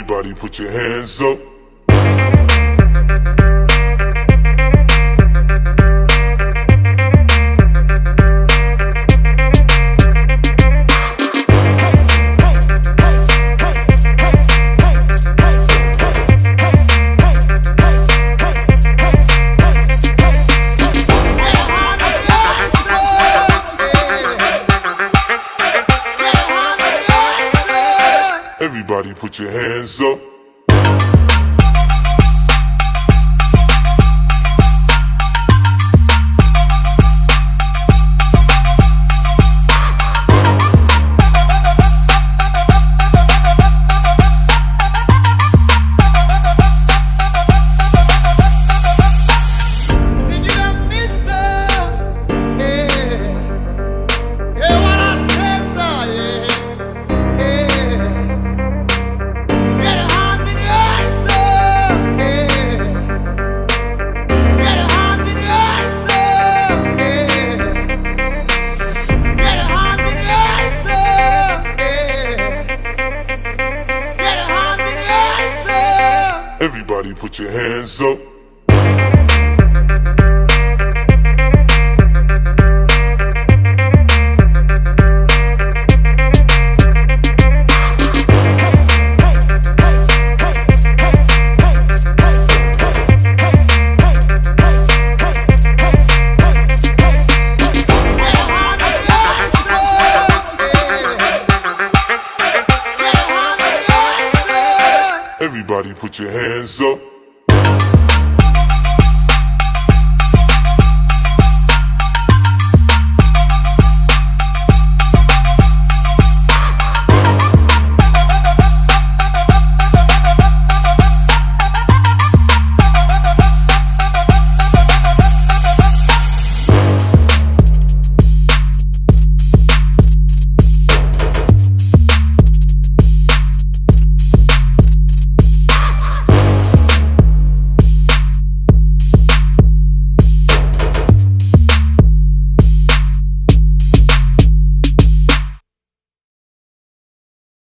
Everybody put your hands up. Everybody put your hands up. Everybody put your hands up. Everybody put your hands up.